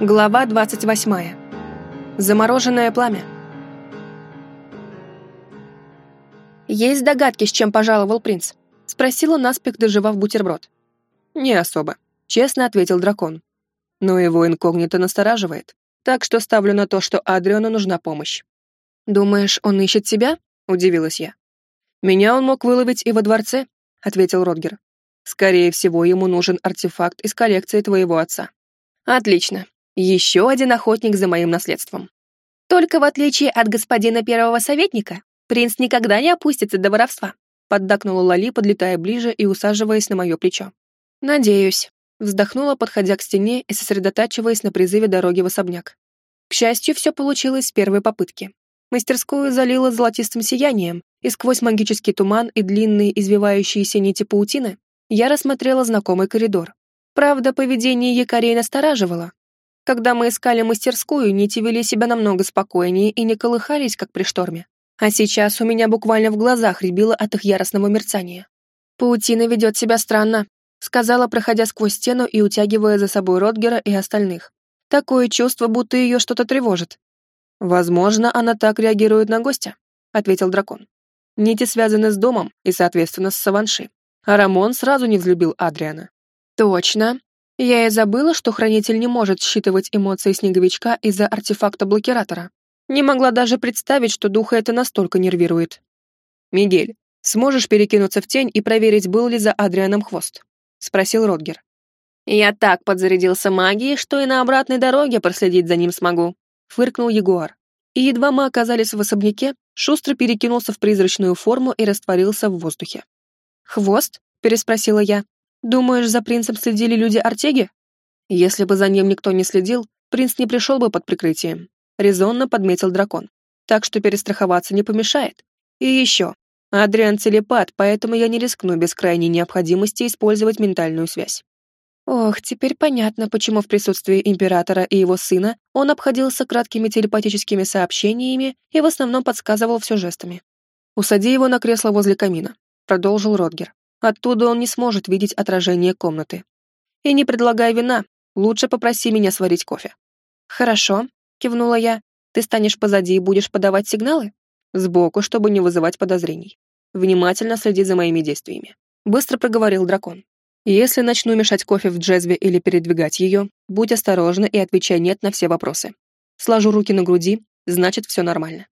Глава 28. Замороженное пламя. «Есть догадки, с чем пожаловал принц?» — спросила наспех, доживав бутерброд. «Не особо», — честно ответил дракон. «Но его инкогнито настораживает, так что ставлю на то, что Адриану нужна помощь». «Думаешь, он ищет себя?» — удивилась я. «Меня он мог выловить и во дворце», — ответил Родгер. «Скорее всего, ему нужен артефакт из коллекции твоего отца». «Отлично. Еще один охотник за моим наследством. Только в отличие от господина первого советника, принц никогда не опустится до воровства, поддакнула Лали, подлетая ближе и усаживаясь на мое плечо. Надеюсь, вздохнула, подходя к стене и сосредотачиваясь на призыве дороги в особняк. К счастью, все получилось с первой попытки. Мастерскую залило золотистым сиянием, и сквозь магический туман и длинные извивающиеся нити паутины я рассмотрела знакомый коридор. Правда, поведение якорей настораживало, когда мы искали мастерскую, нити вели себя намного спокойнее и не колыхались, как при шторме. А сейчас у меня буквально в глазах рябило от их яростного мерцания. «Паутина ведет себя странно», — сказала, проходя сквозь стену и утягивая за собой Ротгера и остальных. «Такое чувство, будто ее что-то тревожит». «Возможно, она так реагирует на гостя», — ответил дракон. «Нити связаны с домом и, соответственно, с Саванши. А Рамон сразу не взлюбил Адриана». «Точно», я и забыла, что хранитель не может считывать эмоции снеговичка из-за артефакта-блокиратора. Не могла даже представить, что духа это настолько нервирует. «Мигель, сможешь перекинуться в тень и проверить, был ли за Адрианом хвост?» — спросил Родгер. «Я так подзарядился магией, что и на обратной дороге проследить за ним смогу», — фыркнул Ягуар. И едва мы оказались в особняке, шустро перекинулся в призрачную форму и растворился в воздухе. «Хвост?» — переспросила я. Думаешь, за принцем следили люди Артеги? Если бы за ним никто не следил, принц не пришел бы под прикрытием. Резонно подметил дракон. Так что перестраховаться не помешает. И еще. Адриан телепат, поэтому я не рискну без крайней необходимости использовать ментальную связь. Ох, теперь понятно, почему в присутствии императора и его сына он обходился краткими телепатическими сообщениями и в основном подсказывал все жестами. «Усади его на кресло возле камина», — продолжил Родгер. Оттуда он не сможет видеть отражение комнаты. И не предлагай вина, лучше попроси меня сварить кофе. Хорошо, кивнула я. Ты станешь позади и будешь подавать сигналы? Сбоку, чтобы не вызывать подозрений. Внимательно следи за моими действиями. Быстро проговорил дракон. Если начну мешать кофе в джезве или передвигать ее, будь осторожна и отвечай «нет» на все вопросы. Сложу руки на груди, значит, все нормально.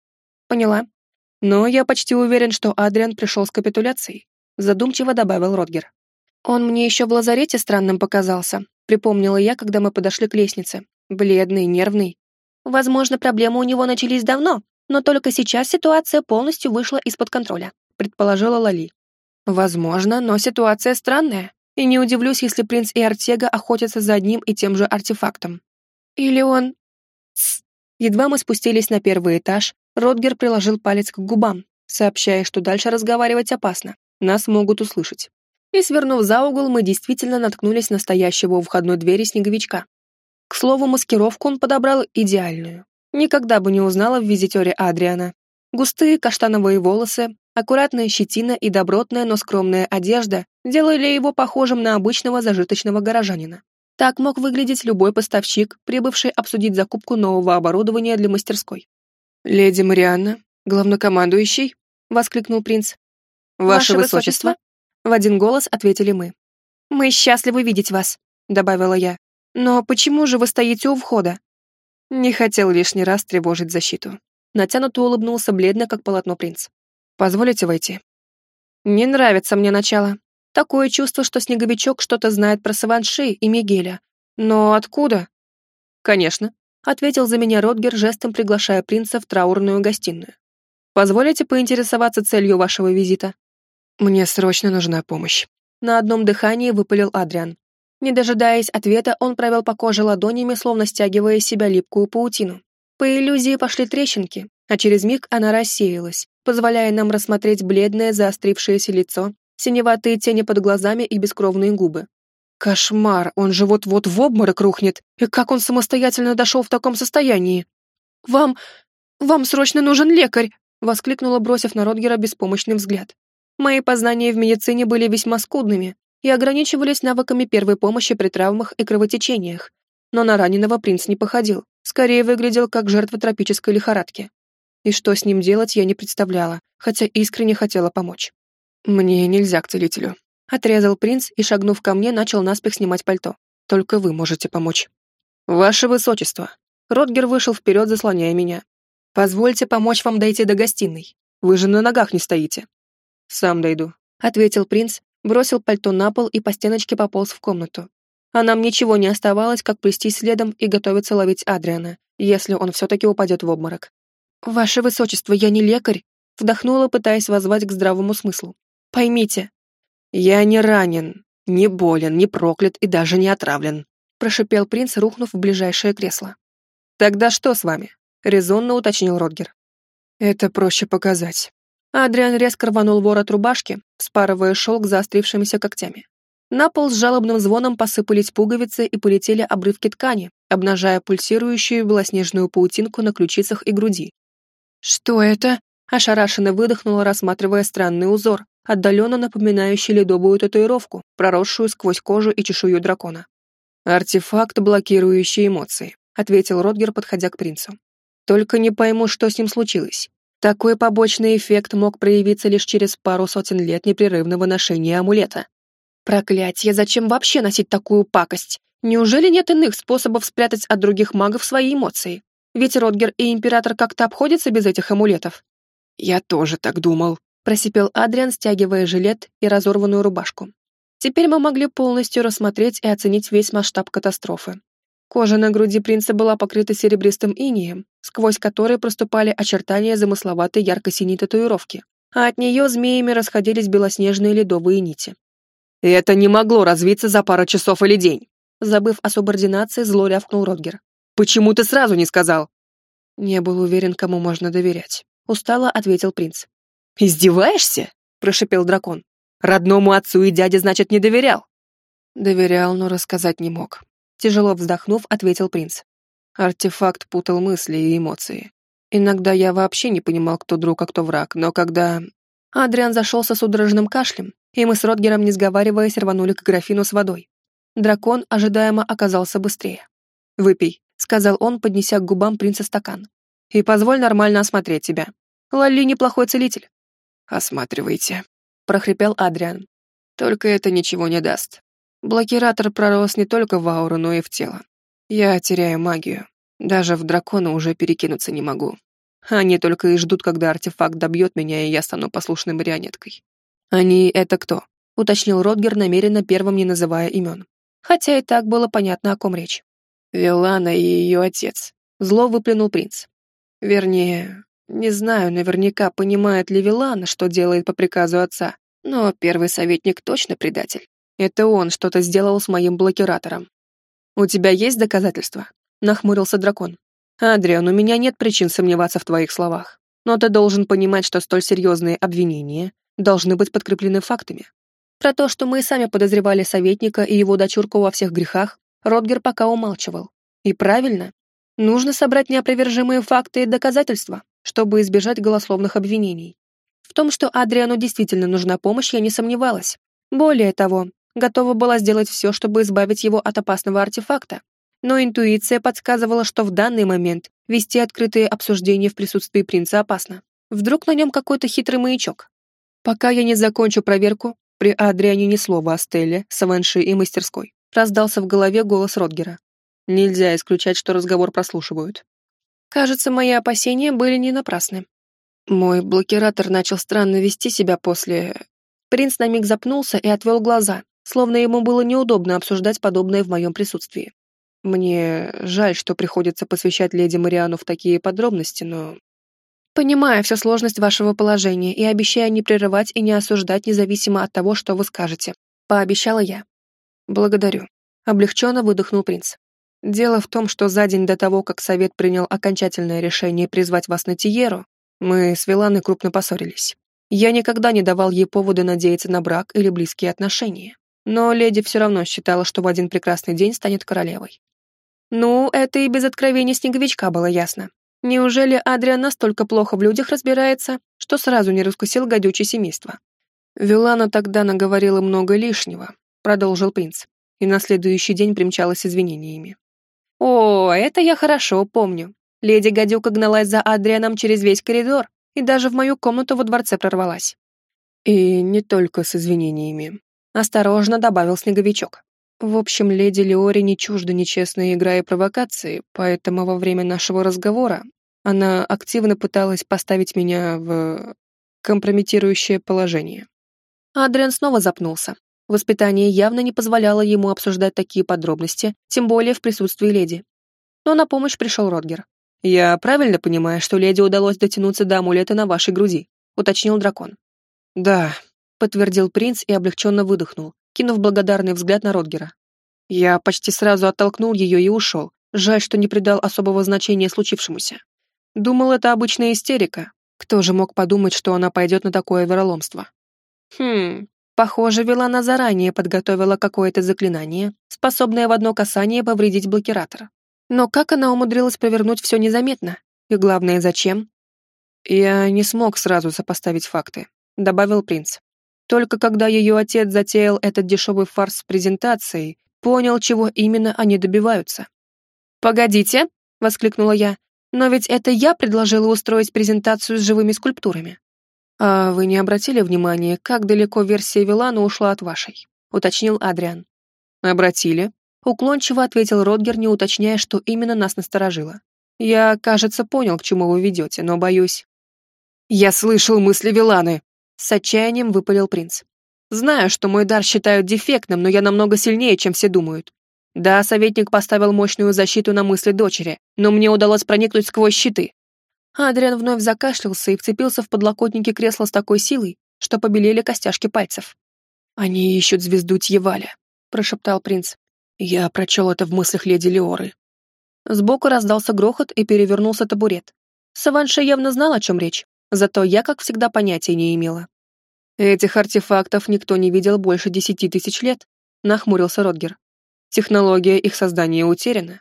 Поняла. Но я почти уверен, что Адриан пришел с капитуляцией задумчиво добавил Родгер. Он мне еще в лазарете странным показался, припомнила я, когда мы подошли к лестнице. Бледный, нервный. Возможно, проблемы у него начались давно, но только сейчас ситуация полностью вышла из-под контроля, предположила Лали. Возможно, но ситуация странная, и не удивлюсь, если принц и Артега охотятся за одним и тем же артефактом. Или он... Тс. Едва мы спустились на первый этаж, Родгер приложил палец к губам, сообщая, что дальше разговаривать опасно. Нас могут услышать. И, свернув за угол, мы действительно наткнулись на стоящего у входной двери снеговичка. К слову, маскировку он подобрал идеальную. Никогда бы не узнала в визитере Адриана. Густые каштановые волосы, аккуратная щетина и добротная, но скромная одежда делали его похожим на обычного зажиточного горожанина. Так мог выглядеть любой поставщик, прибывший обсудить закупку нового оборудования для мастерской. «Леди Марианна, главнокомандующий», — воскликнул принц. «Ваше, высочество?» В один голос ответили мы. «Мы счастливы видеть вас», — добавила я. «Но почему же вы стоите у входа?» Не хотел лишний раз тревожить защиту. Натянуто улыбнулся бледно, как полотно принц. «Позволите войти?» «Не нравится мне начало. Такое чувство, что Снеговичок что-то знает про Саванши и Мигеля. Но откуда?» «Конечно», — ответил за меня Ротгер, жестом приглашая принца в траурную гостиную. «Позволите поинтересоваться целью вашего визита?» «Мне срочно нужна помощь». На одном дыхании выпалил Адриан. Не дожидаясь ответа, он провел по коже ладонями, словно стягивая из себя липкую паутину. По иллюзии пошли трещинки, а через миг она рассеялась, позволяя нам рассмотреть бледное заострившееся лицо, синеватые тени под глазами и бескровные губы. Кошмар, он же вот-вот в обморок рухнет. И как он самостоятельно дошел в таком состоянии? «Вам... вам срочно нужен лекарь!» — воскликнула, бросив на Ротгера беспомощный взгляд. Мои познания в медицине были весьма скудными и ограничивались навыками первой помощи при травмах и кровотечениях. но на раненого принц не походил, скорее выглядел как жертва тропической лихорадки. И что с ним делать, я не представляла, хотя искренне хотела помочь. «Мне нельзя к целителю», — отрезал принц и, шагнув ко мне, начал наспех снимать пальто. «Только вы можете помочь». «Ваше высочество!» Ротгер вышел вперед, заслоняя меня. «Позвольте помочь вам дойти до гостиной. Вы же на ногах не стоите». «Сам дойду», — ответил принц, бросил пальто на пол и по стеночке пополз в комнату. А нам ничего не оставалось, как плести следом и готовиться ловить Адриана, если он все-таки упадет в обморок. «Ваше высочество, я не лекарь», — вдохнула, пытаясь воззвать к здравому смыслу. «Поймите». «Я не ранен, не болен, не проклят и даже не отравлен», — прошипел принц, рухнув в ближайшее кресло. «Тогда что с вами?» — резонно уточнил Родгер. «Это проще показать». Адриан резко рванул ворот рубашки, спарывая шелк заострившимися когтями. На пол с жалобным звоном посыпались пуговицы и полетели обрывки ткани, обнажая пульсирующую белоснежную паутинку на ключицах и груди. «Что это?» — ошарашенно выдохнула, рассматривая странный узор, отдаленно напоминающий ледовую татуировку, проросшую сквозь кожу и чешую дракона. «Артефакт, блокирующий эмоции», — ответил Ротгер, подходя к принцу. «Только не пойму, что с ним случилось. Такой побочный эффект мог проявиться лишь через пару сотен лет непрерывного ношения амулета. Проклятье, зачем вообще носить такую пакость? Неужели нет иных способов спрятать от других магов свои эмоции? Ведь Ротгер и Император как-то обходятся без этих амулетов. Я тоже так думал, просипел Адриан, стягивая жилет и разорванную рубашку. Теперь мы могли полностью рассмотреть и оценить весь масштаб катастрофы. Кожа на груди принца была покрыта серебристым инием, сквозь который проступали очертания замысловатой ярко-синей татуировки, а от нее змеями расходились белоснежные ледовые нити. «И это не могло развиться за пару часов или день!» Забыв о субординации, зло рявкнул Ротгер. «Почему ты сразу не сказал?» Не был уверен, кому можно доверять. Устало ответил принц. «Издеваешься?» – прошипел дракон. «Родному отцу и дяде, значит, не доверял?» Доверял, но рассказать не мог. Тяжело вздохнув, ответил принц. Артефакт путал мысли и эмоции. Иногда я вообще не понимал, кто друг, а кто враг, но когда... Адриан зашелся судорожным кашлем, и мы с Ротгером, не сговариваясь, рванули к графину с водой. Дракон ожидаемо оказался быстрее. «Выпей», — сказал он, поднеся к губам принца стакан. «И позволь нормально осмотреть тебя. Лалли неплохой целитель». «Осматривайте», — прохрипел Адриан. «Только это ничего не даст. Блокиратор пророс не только в ауру, но и в тело. Я теряю магию. Даже в дракона уже перекинуться не могу. Они только и ждут, когда артефакт добьет меня, и я стану послушной марионеткой. Они — это кто? Уточнил Ротгер, намеренно первым не называя имен. Хотя и так было понятно, о ком речь. Вилана и ее отец. Зло выплюнул принц. Вернее, не знаю наверняка, понимает ли Вилана, что делает по приказу отца, но первый советник точно предатель. Это он что-то сделал с моим блокиратором. У тебя есть доказательства? Нахмурился дракон. Адриан, у меня нет причин сомневаться в твоих словах. Но ты должен понимать, что столь серьезные обвинения должны быть подкреплены фактами. Про то, что мы сами подозревали советника и его дочурку во всех грехах, Ротгер пока умалчивал. И правильно. Нужно собрать неопровержимые факты и доказательства, чтобы избежать голословных обвинений. В том, что Адриану действительно нужна помощь, я не сомневалась. Более того, готова была сделать все, чтобы избавить его от опасного артефакта. Но интуиция подсказывала, что в данный момент вести открытые обсуждения в присутствии принца опасно. Вдруг на нем какой-то хитрый маячок. Пока я не закончу проверку, при Адриане ни слова о Стелле, Саванши и мастерской. Раздался в голове голос Ротгера. Нельзя исключать, что разговор прослушивают. Кажется, мои опасения были не напрасны. Мой блокиратор начал странно вести себя после... Принц на миг запнулся и отвел глаза, словно ему было неудобно обсуждать подобное в моем присутствии. Мне жаль, что приходится посвящать леди Мариану в такие подробности, но... Понимая всю сложность вашего положения и обещая не прерывать и не осуждать независимо от того, что вы скажете, пообещала я. Благодарю. Облегченно выдохнул принц. Дело в том, что за день до того, как совет принял окончательное решение призвать вас на Тиеру, мы с Виланой крупно поссорились. Я никогда не давал ей повода надеяться на брак или близкие отношения но леди все равно считала, что в один прекрасный день станет королевой. Ну, это и без откровения снеговичка было ясно. Неужели Адриан настолько плохо в людях разбирается, что сразу не раскусил гадючее семейство? Вилана тогда наговорила много лишнего, продолжил принц, и на следующий день примчалась извинениями. О, это я хорошо помню. Леди Гадюка гналась за Адрианом через весь коридор и даже в мою комнату во дворце прорвалась. И не только с извинениями. Осторожно добавил Снеговичок. В общем, леди Леори не чужда нечестная игра и провокации, поэтому во время нашего разговора она активно пыталась поставить меня в компрометирующее положение. Адриан снова запнулся. Воспитание явно не позволяло ему обсуждать такие подробности, тем более в присутствии леди. Но на помощь пришел Родгер. «Я правильно понимаю, что леди удалось дотянуться до амулета на вашей груди?» — уточнил дракон. «Да», — подтвердил принц и облегченно выдохнул, кинув благодарный взгляд на Родгера. «Я почти сразу оттолкнул ее и ушел. Жаль, что не придал особого значения случившемуся. Думал, это обычная истерика. Кто же мог подумать, что она пойдет на такое вероломство?» «Хм, похоже, Вилана заранее подготовила какое-то заклинание, способное в одно касание повредить блокиратор. Но как она умудрилась провернуть все незаметно? И главное, зачем? Я не смог сразу сопоставить факты, добавил принц. Только когда ее отец затеял этот дешевый фарс с презентацией, понял, чего именно они добиваются. «Погодите!» — воскликнула я. «Но ведь это я предложила устроить презентацию с живыми скульптурами». «А вы не обратили внимания, как далеко версия Вилана ушла от вашей?» — уточнил Адриан. «Обратили», Уклончиво ответил Родгер, не уточняя, что именно нас насторожило. «Я, кажется, понял, к чему вы ведете, но боюсь...» «Я слышал мысли Виланы!» С отчаянием выпалил принц. «Знаю, что мой дар считают дефектным, но я намного сильнее, чем все думают. Да, советник поставил мощную защиту на мысли дочери, но мне удалось проникнуть сквозь щиты». Адриан вновь закашлялся и вцепился в подлокотники кресла с такой силой, что побелели костяшки пальцев. «Они ищут звезду Тьеваля», — прошептал принц. Я прочел это в мыслях леди Леоры. Сбоку раздался грохот и перевернулся табурет. Саванша явно знал, о чем речь, зато я, как всегда, понятия не имела. Этих артефактов никто не видел больше десяти тысяч лет, нахмурился Родгер. Технология их создания утеряна.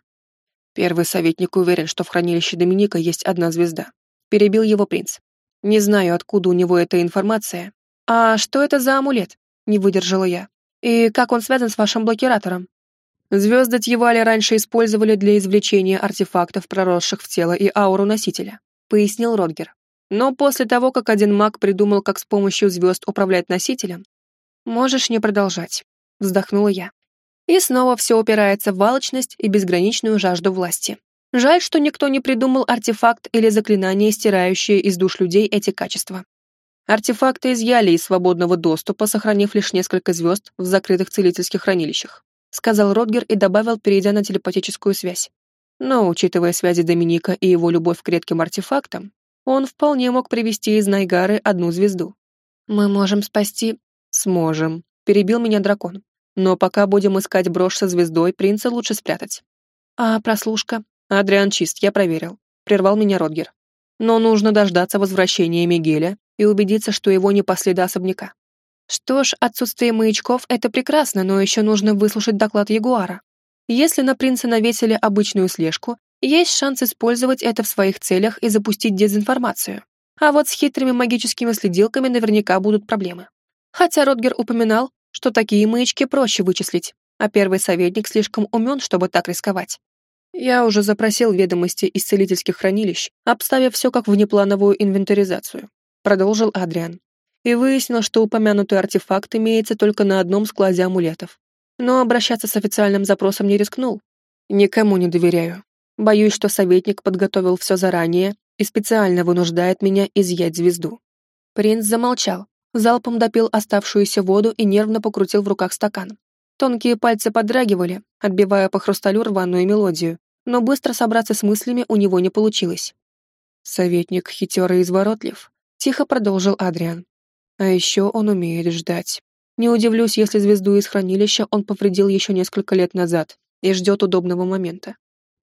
Первый советник уверен, что в хранилище Доминика есть одна звезда. Перебил его принц. Не знаю, откуда у него эта информация. А что это за амулет? Не выдержала я. И как он связан с вашим блокиратором? Звезды Тьевали раньше использовали для извлечения артефактов, проросших в тело и ауру носителя, пояснил Родгер. Но после того, как один маг придумал, как с помощью звезд управлять носителем, можешь не продолжать, вздохнула я. И снова все упирается в алчность и безграничную жажду власти. Жаль, что никто не придумал артефакт или заклинание, стирающее из душ людей эти качества. Артефакты изъяли из свободного доступа, сохранив лишь несколько звезд в закрытых целительских хранилищах сказал Родгер и добавил, перейдя на телепатическую связь. Но, учитывая связи Доминика и его любовь к редким артефактам, он вполне мог привести из Найгары одну звезду. «Мы можем спасти...» «Сможем», — перебил меня дракон. «Но пока будем искать брошь со звездой, принца лучше спрятать». «А прослушка?» «Адриан чист, я проверил», — прервал меня Родгер. «Но нужно дождаться возвращения Мигеля и убедиться, что его не по следу особняка. Что ж, отсутствие маячков — это прекрасно, но еще нужно выслушать доклад Ягуара. Если на принца навесили обычную слежку, есть шанс использовать это в своих целях и запустить дезинформацию. А вот с хитрыми магическими следилками наверняка будут проблемы. Хотя Ротгер упоминал, что такие маячки проще вычислить, а первый советник слишком умен, чтобы так рисковать. Я уже запросил ведомости из целительских хранилищ, обставив все как внеплановую инвентаризацию. Продолжил Адриан и выяснил, что упомянутый артефакт имеется только на одном складе амулетов. Но обращаться с официальным запросом не рискнул. Никому не доверяю. Боюсь, что советник подготовил все заранее и специально вынуждает меня изъять звезду. Принц замолчал, залпом допил оставшуюся воду и нервно покрутил в руках стакан. Тонкие пальцы подрагивали, отбивая по хрусталю рваную мелодию, но быстро собраться с мыслями у него не получилось. «Советник хитер и изворотлив», — тихо продолжил Адриан. А еще он умеет ждать. Не удивлюсь, если звезду из хранилища он повредил еще несколько лет назад и ждет удобного момента.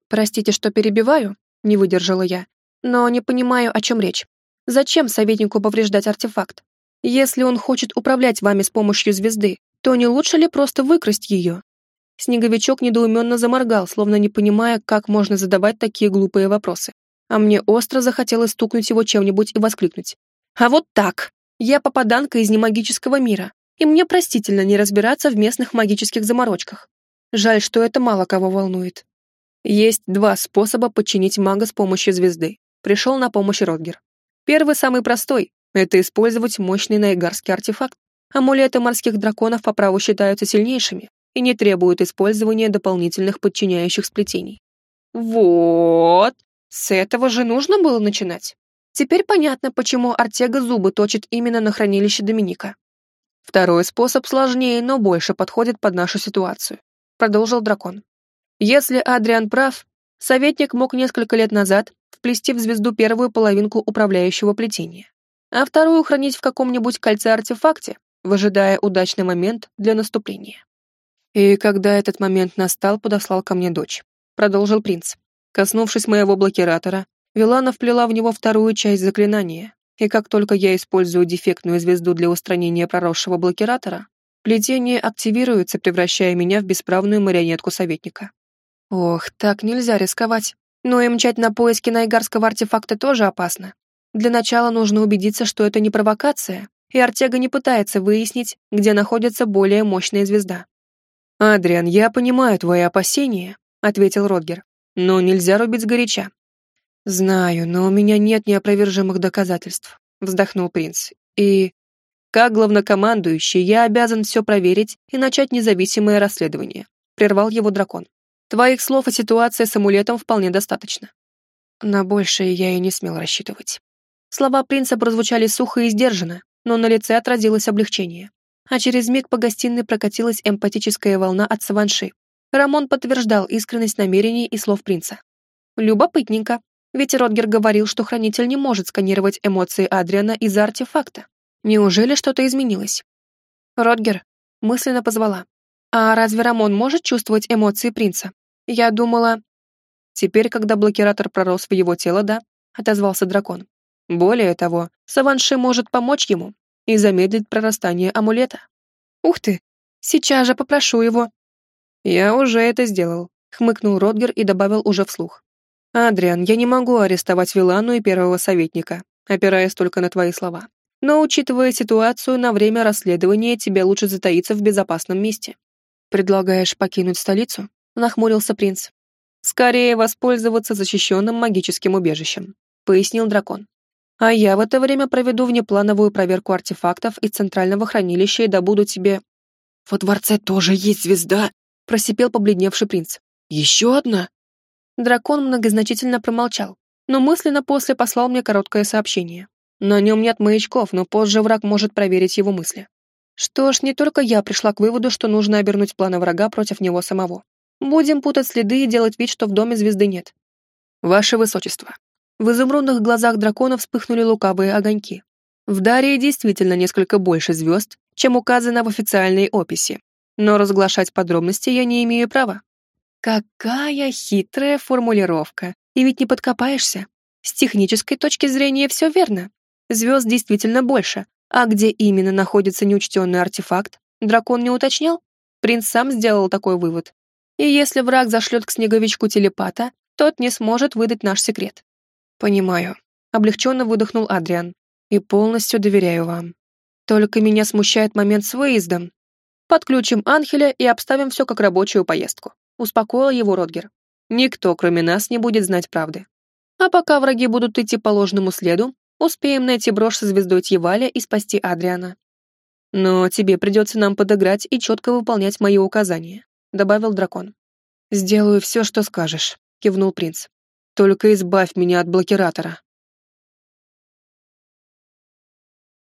«Простите, что перебиваю?» — не выдержала я. «Но не понимаю, о чем речь. Зачем советнику повреждать артефакт? Если он хочет управлять вами с помощью звезды, то не лучше ли просто выкрасть ее?» Снеговичок недоуменно заморгал, словно не понимая, как можно задавать такие глупые вопросы. А мне остро захотелось стукнуть его чем-нибудь и воскликнуть. «А вот так!» Я попаданка из немагического мира, и мне простительно не разбираться в местных магических заморочках. Жаль, что это мало кого волнует. Есть два способа подчинить мага с помощью звезды. Пришел на помощь Ротгер. Первый самый простой — это использовать мощный наигарский артефакт. Амулеты морских драконов по праву считаются сильнейшими и не требуют использования дополнительных подчиняющих сплетений. Вот, с этого же нужно было начинать. Теперь понятно, почему Артега зубы точит именно на хранилище Доминика. Второй способ сложнее, но больше подходит под нашу ситуацию, продолжил дракон. Если Адриан прав, советник мог несколько лет назад вплести в звезду первую половинку управляющего плетения, а вторую хранить в каком-нибудь кольце-артефакте, выжидая удачный момент для наступления. И когда этот момент настал, подослал ко мне дочь. Продолжил принц. Коснувшись моего блокиратора, Вилана вплела в него вторую часть заклинания, и как только я использую дефектную звезду для устранения проросшего блокиратора, плетение активируется, превращая меня в бесправную марионетку советника. Ох, так нельзя рисковать. Но и мчать на поиски найгарского артефакта тоже опасно. Для начала нужно убедиться, что это не провокация, и Артега не пытается выяснить, где находится более мощная звезда. «Адриан, я понимаю твои опасения», — ответил Родгер, «но нельзя рубить сгоряча. «Знаю, но у меня нет неопровержимых доказательств», — вздохнул принц. «И, как главнокомандующий, я обязан все проверить и начать независимое расследование», — прервал его дракон. «Твоих слов о ситуации с амулетом вполне достаточно». На большее я и не смел рассчитывать. Слова принца прозвучали сухо и сдержанно, но на лице отразилось облегчение. А через миг по гостиной прокатилась эмпатическая волна от Саванши. Рамон подтверждал искренность намерений и слов принца. Любопытненько, ведь Ротгер говорил, что хранитель не может сканировать эмоции Адриана из-за артефакта. Неужели что-то изменилось? Ротгер мысленно позвала. А разве Рамон может чувствовать эмоции принца? Я думала... Теперь, когда блокиратор пророс в его тело, да, отозвался дракон. Более того, Саванши может помочь ему и замедлить прорастание амулета. Ух ты, сейчас же попрошу его. Я уже это сделал, хмыкнул Ротгер и добавил уже вслух. «Адриан, я не могу арестовать Вилану и первого советника, опираясь только на твои слова. Но, учитывая ситуацию, на время расследования тебе лучше затаиться в безопасном месте». «Предлагаешь покинуть столицу?» — нахмурился принц. «Скорее воспользоваться защищенным магическим убежищем», — пояснил дракон. «А я в это время проведу внеплановую проверку артефактов из центрального хранилища и добуду тебе...» «Во дворце тоже есть звезда!» — просипел побледневший принц. «Еще одна?» Дракон многозначительно промолчал, но мысленно после послал мне короткое сообщение. На нем нет маячков, но позже враг может проверить его мысли. Что ж, не только я пришла к выводу, что нужно обернуть планы врага против него самого. Будем путать следы и делать вид, что в доме звезды нет. Ваше Высочество. В изумрудных глазах дракона вспыхнули лукавые огоньки. В Дарии действительно несколько больше звезд, чем указано в официальной описи. Но разглашать подробности я не имею права. Какая хитрая формулировка. И ведь не подкопаешься. С технической точки зрения все верно. Звезд действительно больше. А где именно находится неучтенный артефакт, дракон не уточнял? Принц сам сделал такой вывод. И если враг зашлет к снеговичку телепата, тот не сможет выдать наш секрет. Понимаю. Облегченно выдохнул Адриан. И полностью доверяю вам. Только меня смущает момент с выездом. Подключим Анхеля и обставим все как рабочую поездку успокоил его Родгер. Никто, кроме нас, не будет знать правды. А пока враги будут идти по ложному следу, успеем найти брошь со звездой Тьеваля и спасти Адриана. Но тебе придется нам подыграть и четко выполнять мои указания», — добавил дракон. «Сделаю все, что скажешь», — кивнул принц. «Только избавь меня от блокиратора».